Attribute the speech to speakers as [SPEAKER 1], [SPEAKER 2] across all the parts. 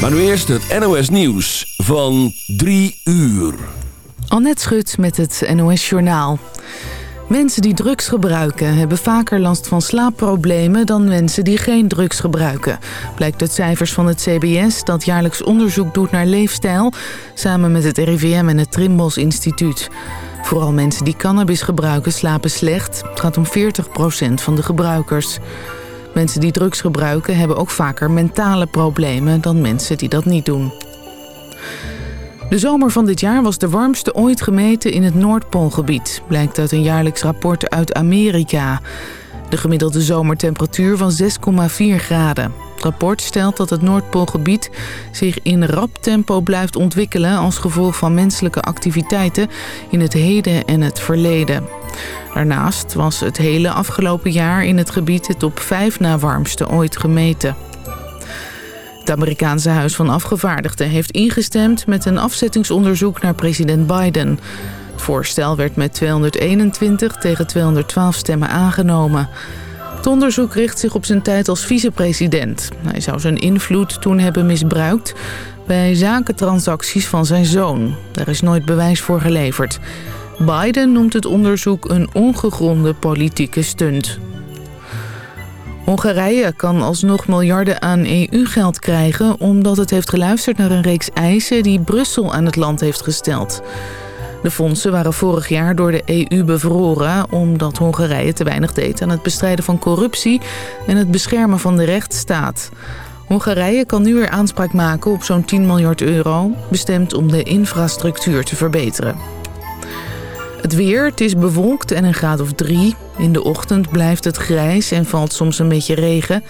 [SPEAKER 1] Maar nu eerst het NOS Nieuws van 3 uur.
[SPEAKER 2] Annette Schut met het NOS Journaal. Mensen die drugs gebruiken hebben vaker last van slaapproblemen dan mensen die geen drugs gebruiken. Blijkt uit cijfers van het CBS dat jaarlijks onderzoek doet naar leefstijl... samen met het RIVM en het Trimbos Instituut. Vooral mensen die cannabis gebruiken slapen slecht. Het gaat om 40% van de gebruikers. Mensen die drugs gebruiken hebben ook vaker mentale problemen dan mensen die dat niet doen. De zomer van dit jaar was de warmste ooit gemeten in het Noordpoolgebied... blijkt uit een jaarlijks rapport uit Amerika. De gemiddelde zomertemperatuur van 6,4 graden. Het rapport stelt dat het Noordpoolgebied zich in rap tempo blijft ontwikkelen... als gevolg van menselijke activiteiten in het heden en het verleden. Daarnaast was het hele afgelopen jaar in het gebied het op 5 na warmste ooit gemeten. Het Amerikaanse Huis van Afgevaardigden heeft ingestemd met een afzettingsonderzoek naar president Biden. Het voorstel werd met 221 tegen 212 stemmen aangenomen. Het onderzoek richt zich op zijn tijd als vicepresident. Hij zou zijn invloed toen hebben misbruikt bij zakentransacties van zijn zoon. Daar is nooit bewijs voor geleverd. Biden noemt het onderzoek een ongegronde politieke stunt. Hongarije kan alsnog miljarden aan EU-geld krijgen... omdat het heeft geluisterd naar een reeks eisen die Brussel aan het land heeft gesteld. De fondsen waren vorig jaar door de EU bevroren... omdat Hongarije te weinig deed aan het bestrijden van corruptie... en het beschermen van de rechtsstaat. Hongarije kan nu weer aanspraak maken op zo'n 10 miljard euro... bestemd om de infrastructuur te verbeteren. Het weer, het is bewolkt en een graad of drie. In de ochtend blijft het grijs en valt soms een beetje regen.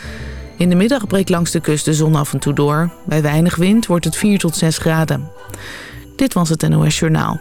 [SPEAKER 2] In de middag breekt langs de kust de zon af en toe door. Bij weinig wind wordt het 4 tot 6 graden. Dit was het NOS Journaal.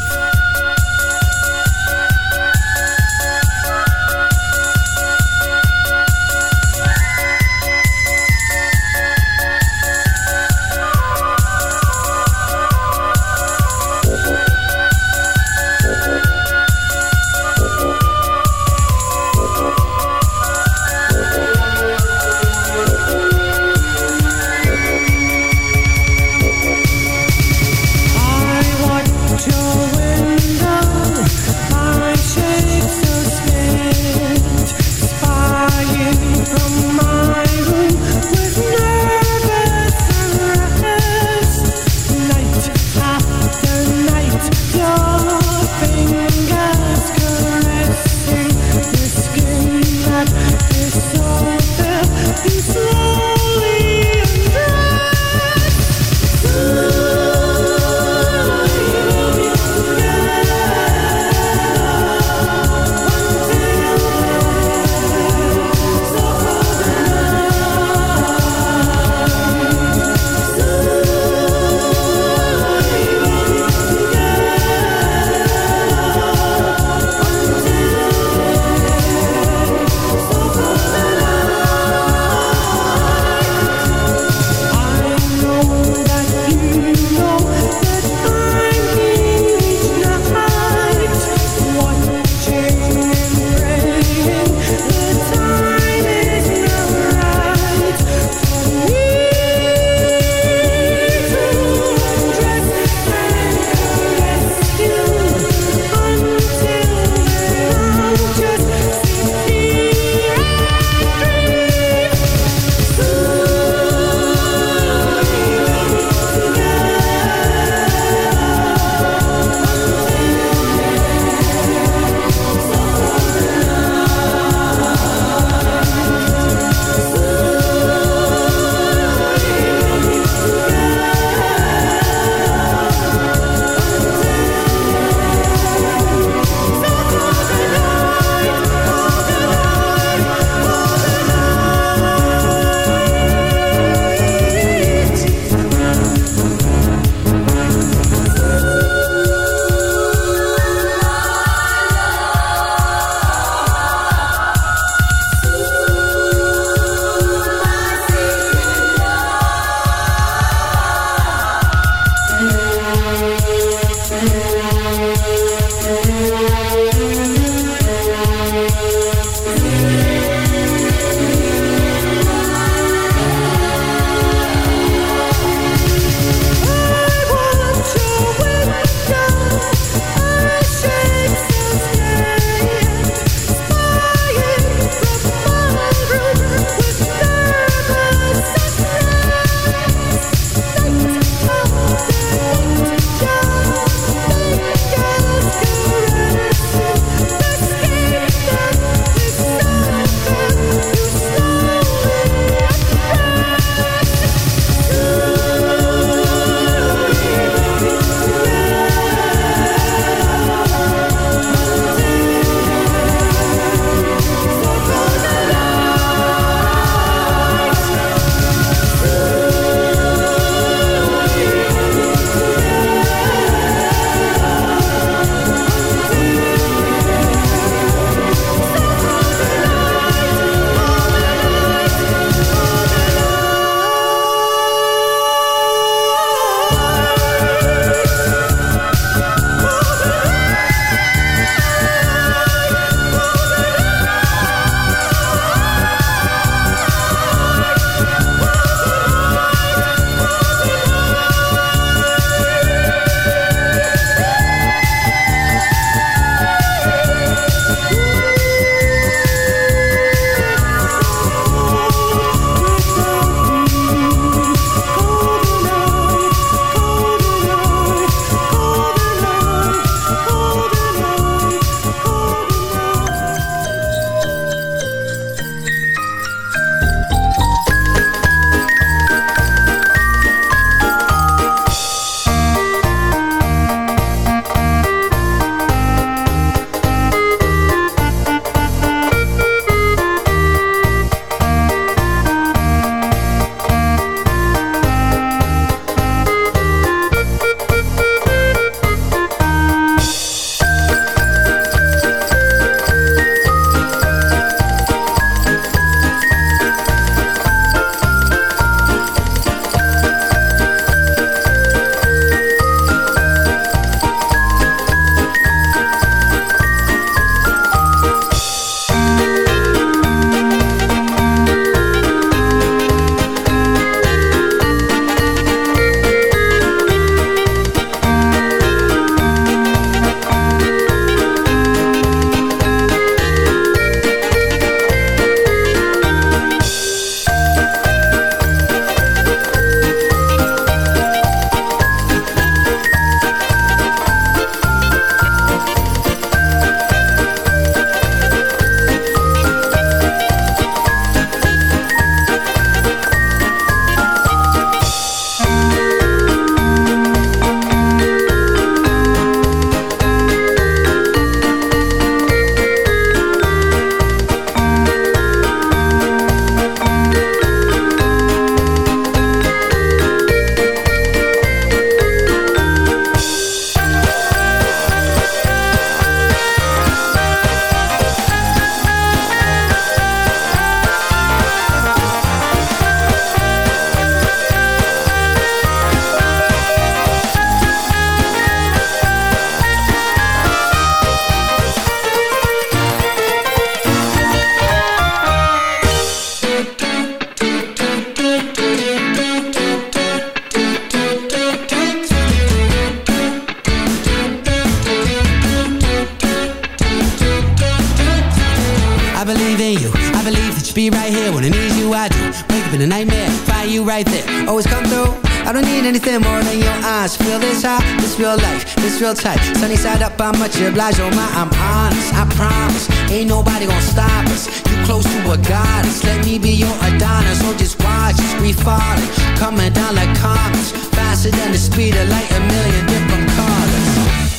[SPEAKER 3] Nobody gonna stop us. You close to a goddess. Let me be your Adonis. So just watch us, we falling, coming down like comets, faster than the speed of light. A million different colors.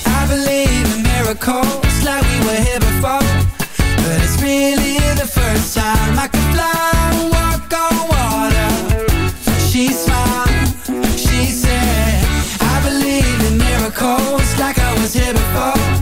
[SPEAKER 3] I believe in miracles, like we were here before. But it's really the first time I can fly, walk on water. She smiled, she said, I believe in miracles, like I was here before.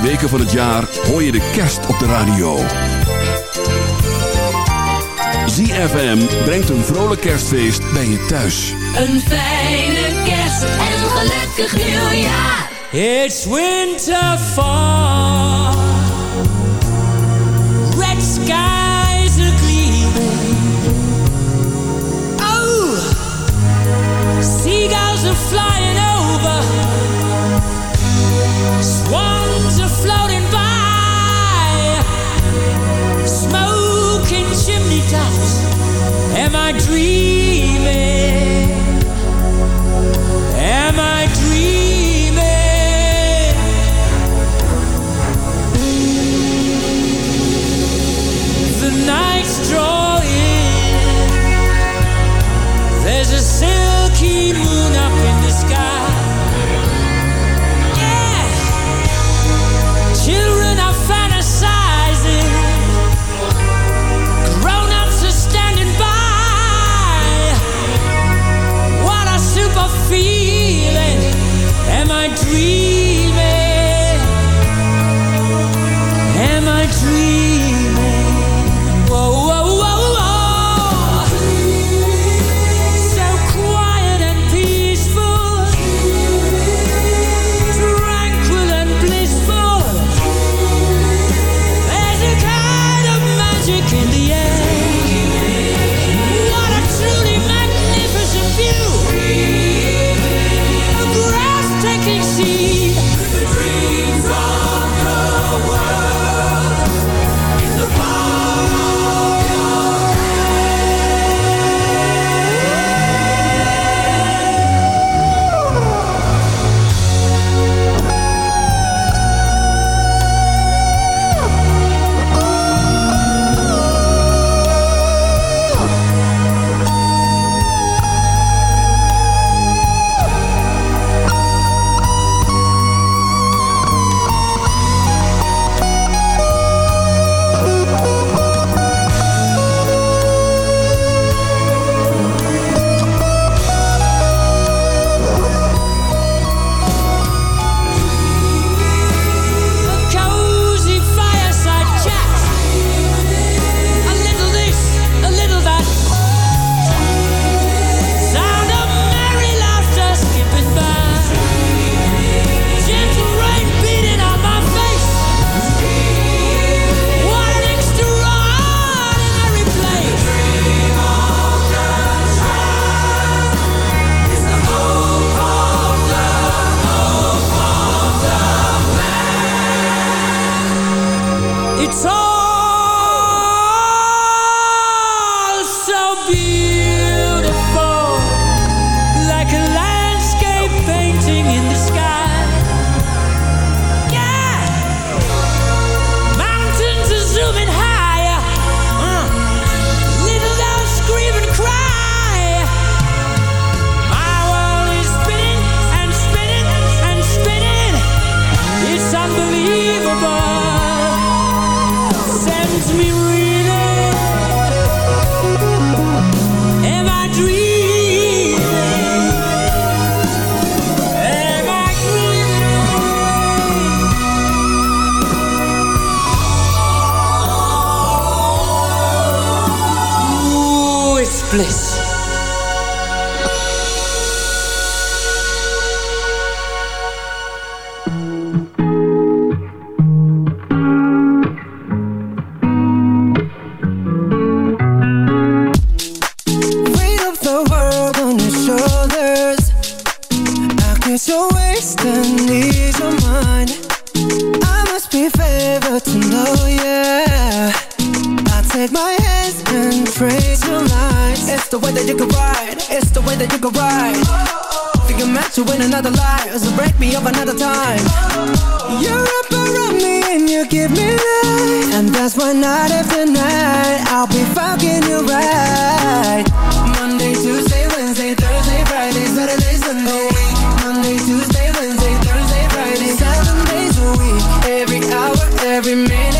[SPEAKER 1] weken van het jaar hoor je de kerst op de radio. ZFM brengt een vrolijk kerstfeest bij je thuis.
[SPEAKER 4] Een fijne kerst en een gelukkig nieuwjaar.
[SPEAKER 5] It's winter fall. Red skies are gleaming. Oh, seagulls are flying over. My
[SPEAKER 6] dream Way that ride. Think I'm meant to win another life So break me up another time. You're up around me and you give me life. And that's why night after night I'll be fucking you right. Monday, Tuesday, Wednesday, Thursday, Friday, Saturday, Sunday. Monday, Tuesday, Wednesday, Thursday, Friday. Seven days a week Every hour, every minute,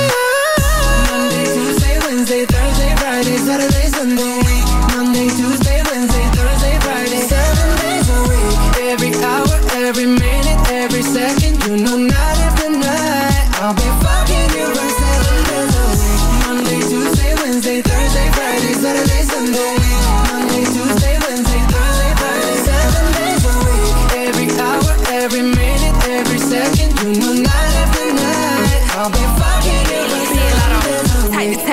[SPEAKER 6] Friday, Saturday, Sunday Monday, Tuesday, Wednesday, Thursday, Friday. Seven days a week. Every hour, every minute, every second. You know night after night. I'll be fucking you right seven days a week. Monday, Tuesday, Wednesday, Thursday, Friday, Saturday, Sunday. Monday, Tuesday, Wednesday, Thursday, Friday. Seven days a week. Every hour, every minute, every second. You know night after night. I'll be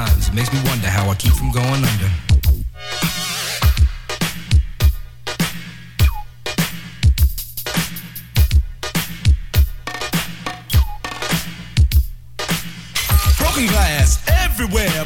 [SPEAKER 7] Sometimes. It makes me wonder how I keep from going under.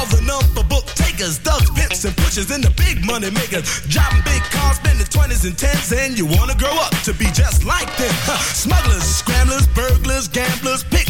[SPEAKER 8] all the number book takers, thugs, pimps, and pushers, and the big money makers. Driving big cars, spending 20s and 10s, and you wanna grow up to be just like them. Smugglers, scramblers, burglars, gamblers,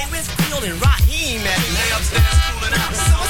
[SPEAKER 9] Hey, where's Creole and Rahiem at?
[SPEAKER 8] Lay upstairs cooling out.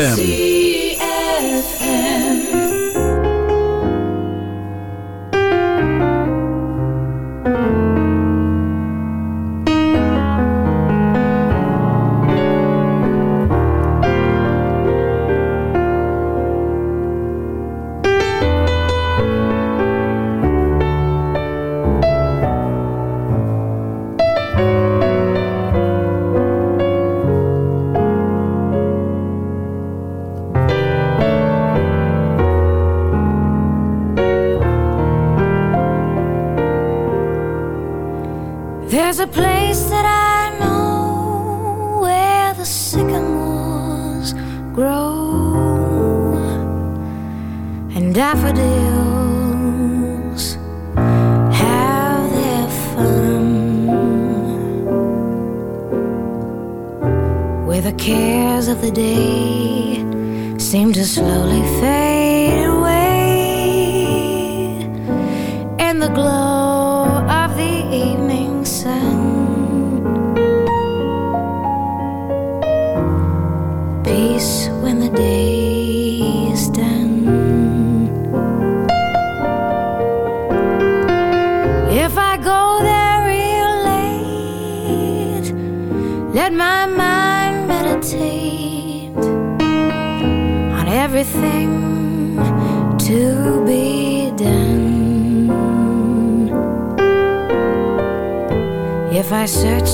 [SPEAKER 10] ZFM.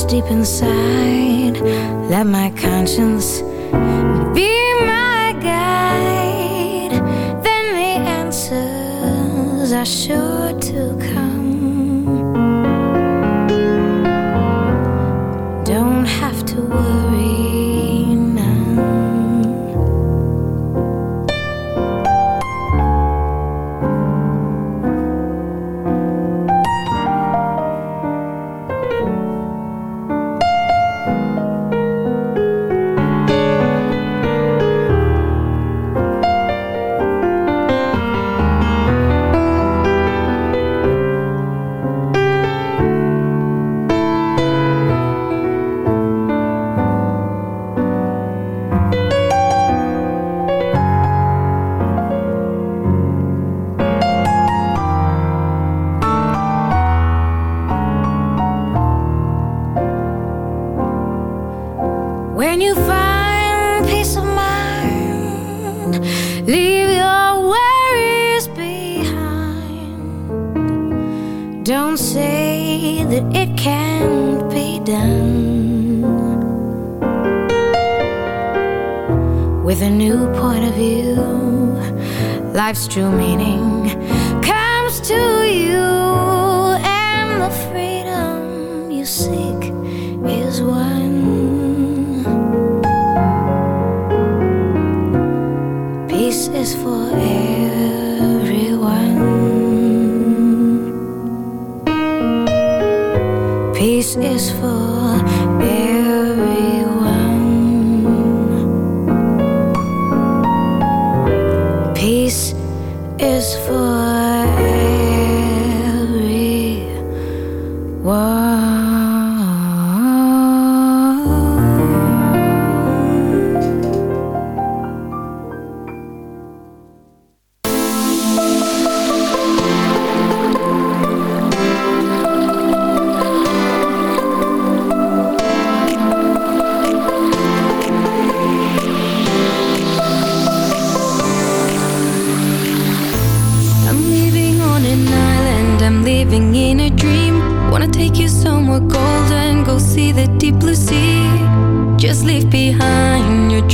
[SPEAKER 1] deep inside. Let my conscience be my guide. Then the answers are sure. of Life's true meaning comes to you And the freedom you seek is one. Peace is for everyone. Peace is for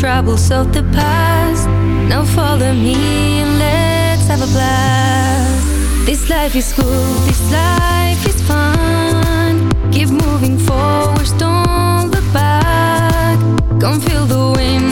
[SPEAKER 1] troubles of the past. Now follow me and let's have a blast. This life is good. this life is fun.
[SPEAKER 11] Keep moving forward, don't look back. Come feel
[SPEAKER 12] the
[SPEAKER 1] wind.